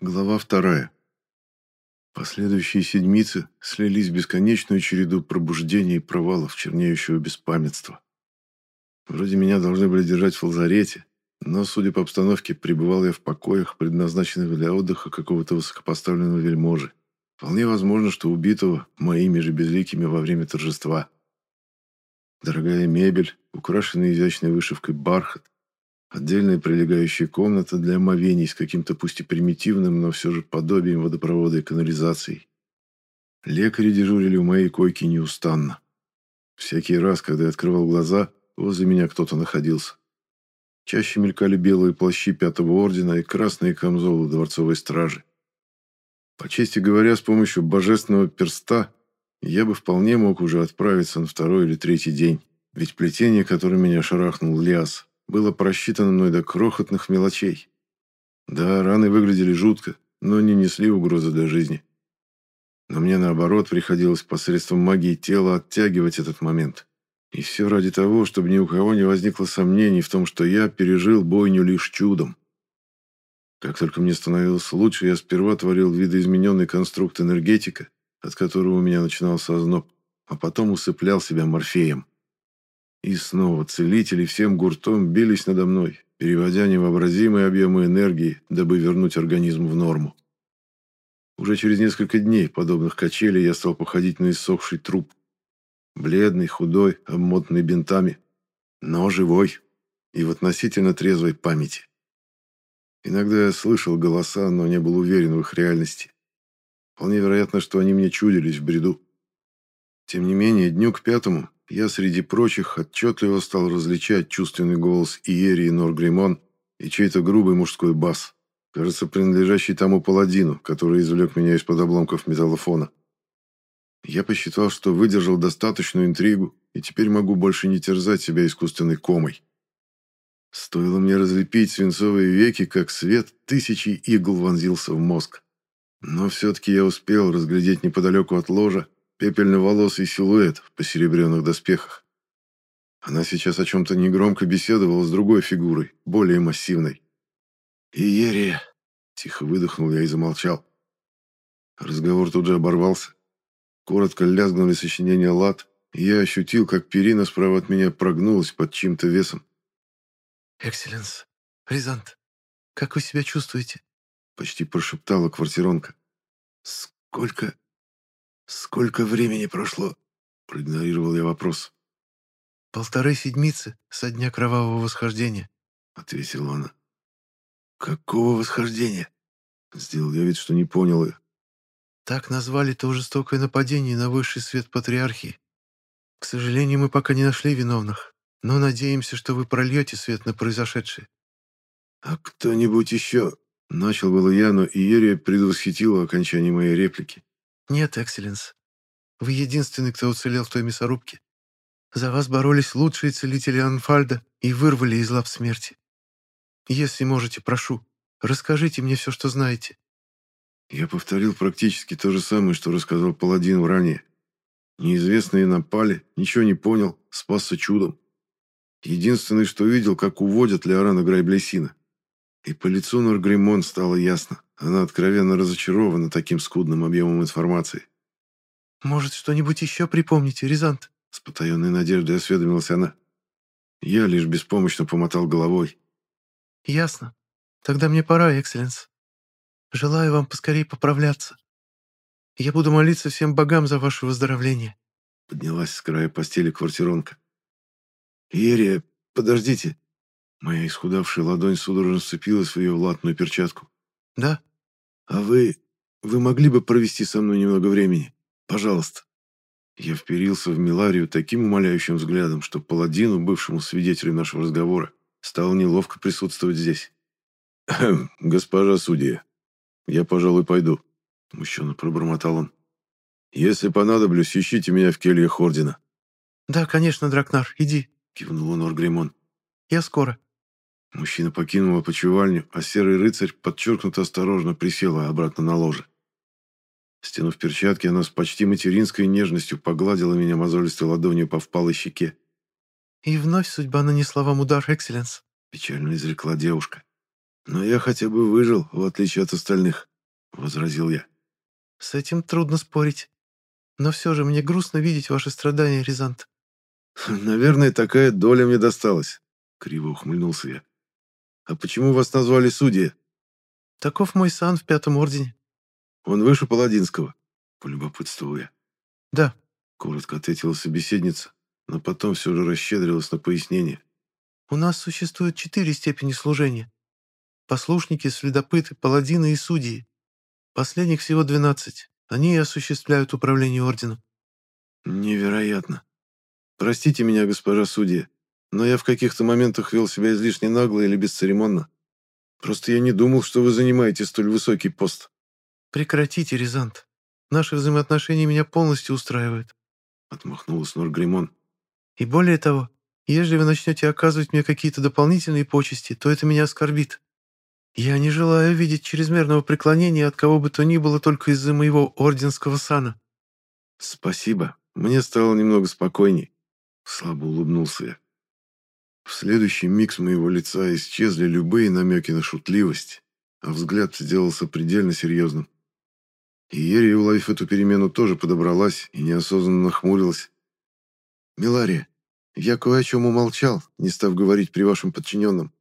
Глава вторая. Последующие седмицы слились в бесконечную череду пробуждений и провалов чернеющего беспамятства. Вроде меня должны были держать в лазарете, но, судя по обстановке, пребывал я в покоях, предназначенных для отдыха какого-то высокопоставленного вельможи. Вполне возможно, что убитого моими же безликими во время торжества. Дорогая мебель, украшенная изящной вышивкой бархат, отдельная прилегающая комната для омовений с каким-то пусть и примитивным, но все же подобием водопровода и канализации. Лекари дежурили у моей койки неустанно. Всякий раз, когда я открывал глаза, возле меня кто-то находился. Чаще мелькали белые плащи Пятого Ордена и красные камзолы Дворцовой Стражи. По чести говоря, с помощью божественного перста я бы вполне мог уже отправиться на второй или третий день, ведь плетение, которое меня шарахнул Лиас, было просчитано мной до крохотных мелочей. Да, раны выглядели жутко, но не несли угрозы для жизни. Но мне, наоборот, приходилось посредством магии тела оттягивать этот момент. И все ради того, чтобы ни у кого не возникло сомнений в том, что я пережил бойню лишь чудом. Как только мне становилось лучше, я сперва творил видоизмененный конструкт энергетика, от которого у меня начинался озноб, а потом усыплял себя морфеем. И снова целители всем гуртом бились надо мной, переводя невообразимые объемы энергии, дабы вернуть организм в норму. Уже через несколько дней подобных качелей я стал походить на иссохший труп. Бледный, худой, обмотанный бинтами, но живой и в относительно трезвой памяти. Иногда я слышал голоса, но не был уверен в их реальности. Вполне вероятно, что они мне чудились в бреду. Тем не менее, дню к пятому я среди прочих отчетливо стал различать чувственный голос Иерии Норгримон и чей-то грубый мужской бас, кажется, принадлежащий тому паладину, который извлек меня из-под обломков металлофона. Я посчитал, что выдержал достаточную интригу, и теперь могу больше не терзать себя искусственной комой. Стоило мне разлепить свинцовые веки, как свет тысячи игл вонзился в мозг. Но все-таки я успел разглядеть неподалеку от ложа пепельноволосый силуэт в посеребренных доспехах. Она сейчас о чем-то негромко беседовала с другой фигурой, более массивной. «Иерия!» — тихо выдохнул я и замолчал. Разговор тут же оборвался. Коротко лязгнули сочинения лад, и я ощутил, как перина справа от меня прогнулась под чьим-то весом. «Экселленс, Рязант, как вы себя чувствуете?» Почти прошептала квартиронка. «Сколько... сколько времени прошло?» Проигнорировал я вопрос. «Полторы седмицы со дня кровавого восхождения», — ответила она. «Какого восхождения?» Сделал я вид, что не понял ее. Так назвали то жестокое нападение на высший свет патриархии. К сожалению, мы пока не нашли виновных, но надеемся, что вы прольете свет на произошедшее. «А кто-нибудь еще?» Начал было я, но Иерия предвосхитила окончание моей реплики. «Нет, Экселленс. Вы единственный, кто уцелел в той мясорубке. За вас боролись лучшие целители Анфальда и вырвали из лап смерти. Если можете, прошу, расскажите мне все, что знаете». Я повторил практически то же самое, что рассказал Паладину ранее. Неизвестные напали, ничего не понял, спасся чудом. Единственное, что видел, как уводят Леорана Грайблесина. И по лицу Норгримон стало ясно. Она откровенно разочарована таким скудным объемом информации. «Может, что-нибудь еще припомните, Рязант?» С потаенной надеждой осведомилась она. Я лишь беспомощно помотал головой. «Ясно. Тогда мне пора, Экселленс. Желаю вам поскорее поправляться. Я буду молиться всем богам за ваше выздоровление». Поднялась с края постели квартиронка. «Ерия, подождите!» Моя исхудавшая ладонь судорожно сцепилась в ее латную перчатку. «Да?» «А вы... вы могли бы провести со мной немного времени? Пожалуйста». Я вперился в Миларию таким умоляющим взглядом, что паладину, бывшему свидетелю нашего разговора, стало неловко присутствовать здесь. «Госпожа судья, я, пожалуй, пойду», — смущенно пробормотал он. «Если понадоблюсь, ищите меня в кельях Ордена». «Да, конечно, Дракнар, иди», — кивнул он Оргримон. «Я скоро». Мужчина покинул опочивальню, а серый рыцарь подчеркнуто осторожно присела обратно на ложе. Стянув перчатки, она с почти материнской нежностью погладила меня мозолистой ладонью по впалой щеке. «И вновь судьба нанесла вам удар, Экселленс», — печально изрекла девушка. «Но я хотя бы выжил, в отличие от остальных», — возразил я. «С этим трудно спорить. Но все же мне грустно видеть ваши страдания, Рязант». «Наверное, такая доля мне досталась», — криво ухмыльнулся я. «А почему вас назвали судья?» «Таков мой сан в Пятом Ордене». «Он выше Паладинского», — полюбопытствовал я. «Да», — коротко ответила собеседница, но потом все же расщедрилась на пояснение. «У нас существует четыре степени служения. Послушники, следопыты, паладины и судьи. Последних всего двенадцать. Они и осуществляют управление орденом». «Невероятно. Простите меня, госпожа судья, но я в каких-то моментах вел себя излишне нагло или бесцеремонно. Просто я не думал, что вы занимаете столь высокий пост». «Прекратите, Рязант. Наши взаимоотношения меня полностью устраивают», — отмахнулась Норгримон. «И более того, если вы начнете оказывать мне какие-то дополнительные почести, то это меня оскорбит. Я не желаю видеть чрезмерного преклонения от кого бы то ни было только из-за моего орденского сана». «Спасибо. Мне стало немного спокойней», — слабо улыбнулся я. В следующий миг с моего лица исчезли любые намеки на шутливость, а взгляд сделался предельно серьезным. И Ерия, уловив эту перемену, тоже подобралась и неосознанно нахмурилась. «Милария, я кое о чем умолчал, не став говорить при вашем подчиненном.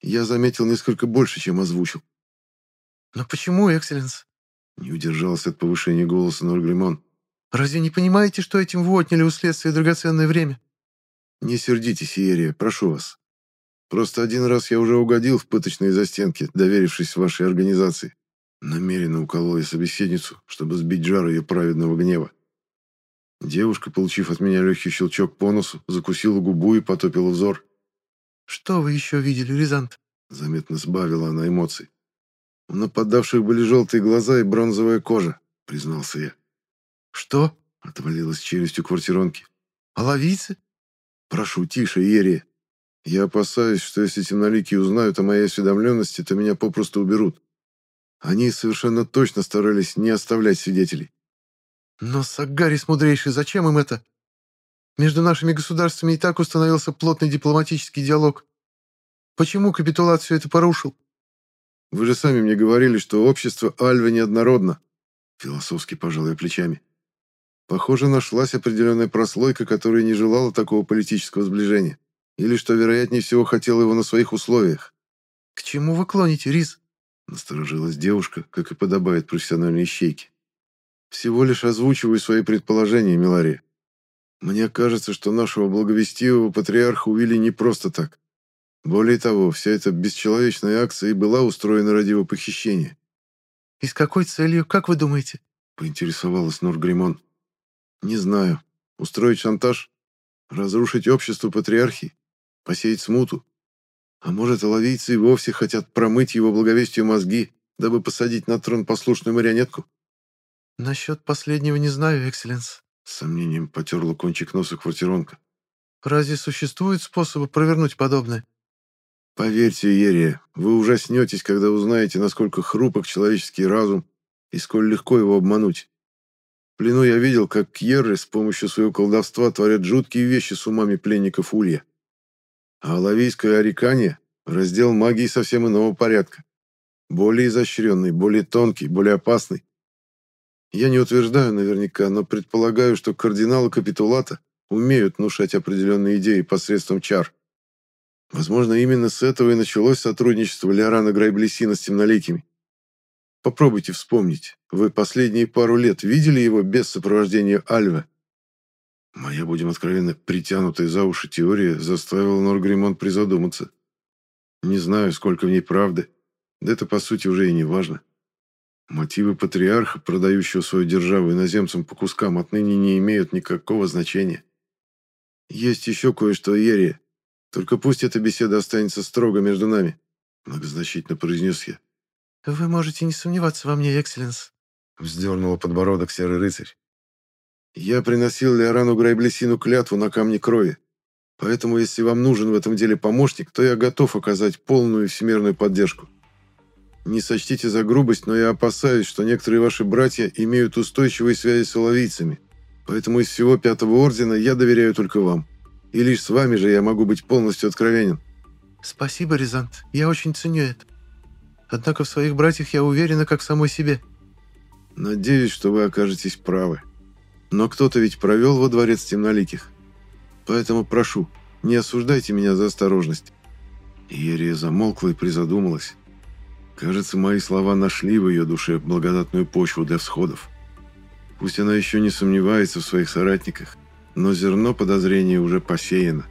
Я заметил несколько больше, чем озвучил». «Но почему, Экселленс?» Не удержался от повышения голоса Норгримон. «Разве не понимаете, что этим вы отняли у следствия драгоценное время?» «Не сердитесь, Иерия, прошу вас. Просто один раз я уже угодил в пыточные застенки, доверившись вашей организации. Намеренно уколол я собеседницу, чтобы сбить жар ее праведного гнева. Девушка, получив от меня легкий щелчок по носу, закусила губу и потопила взор. «Что вы еще видели, Рязант?» Заметно сбавила она эмоций. У нападавших были желтые глаза и бронзовая кожа, признался я. «Что?» — отвалилась челюстью квартиронки. «Половицы?» «Прошу, тише, Ерия. Я опасаюсь, что если темноликие узнают о моей осведомленности, то меня попросту уберут. Они совершенно точно старались не оставлять свидетелей. Но, Сагарис мудрейший, зачем им это? Между нашими государствами и так установился плотный дипломатический диалог. Почему капитулацию это порушил? Вы же сами мне говорили, что общество Альвы неоднородно. Философски пожал я плечами. Похоже, нашлась определенная прослойка, которая не желала такого политического сближения. Или, что вероятнее всего, хотела его на своих условиях. К чему вы клоните, Рис? Насторожилась девушка, как и подобает профессиональной ищейке. «Всего лишь озвучиваю свои предположения, Милария. Мне кажется, что нашего благовестивого патриарха увели не просто так. Более того, вся эта бесчеловечная акция и была устроена ради его похищения». «И с какой целью, как вы думаете?» — поинтересовалась Норгримон. «Не знаю. Устроить шантаж? Разрушить общество патриархии? Посеять смуту? А может, оловийцы и вовсе хотят промыть его благовестию мозги, дабы посадить на трон послушную марионетку? Насчет последнего не знаю, Экселленс. С сомнением потерла кончик носа квартиронка. Разве существуют способы провернуть подобное? Поверьте, Ерия, вы ужаснетесь, когда узнаете, насколько хрупок человеческий разум и сколь легко его обмануть. Плену я видел, как Кьерры с помощью своего колдовства творят жуткие вещи с умами пленников Улья. А лавийское орекание – раздел магии совсем иного порядка. Более изощренный, более тонкий, более опасный. Я не утверждаю наверняка, но предполагаю, что кардиналы капитулата умеют внушать определенные идеи посредством чар. Возможно, именно с этого и началось сотрудничество Леорана Грайблесина с темноликими. Попробуйте вспомнить, вы последние пару лет видели его без сопровождения Альвы? Моя, будем откровенно, притянутая за уши теория заставила Норгримон призадуматься. Не знаю, сколько в ней правды, да это, по сути, уже и не важно. Мотивы патриарха, продающего свою державу иноземцам по кускам, отныне не имеют никакого значения. Есть еще кое-что, Ерия. Только пусть эта беседа останется строго между нами, многозначительно произнес я. Вы можете не сомневаться во мне, Экселленс. Вздернула подбородок серый рыцарь. Я приносил Леорану Грайблесину клятву на камне крови. Поэтому, если вам нужен в этом деле помощник, то я готов оказать полную всемирную поддержку. Не сочтите за грубость, но я опасаюсь, что некоторые ваши братья имеют устойчивые связи с соловийцами. Поэтому из всего Пятого Ордена я доверяю только вам. И лишь с вами же я могу быть полностью откровенен». «Спасибо, Рязант, я очень ценю это. Однако в своих братьях я уверена, как в самой себе». «Надеюсь, что вы окажетесь правы. Но кто-то ведь провел во дворец темноликих. Поэтому прошу, не осуждайте меня за осторожность». Иерия замолкла и призадумалась. Кажется, мои слова нашли в ее душе благодатную почву для всходов. Пусть она еще не сомневается в своих соратниках, но зерно подозрения уже посеяно.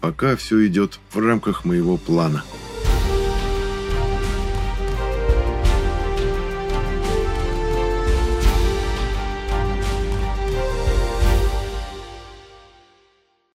Пока все идет в рамках моего плана.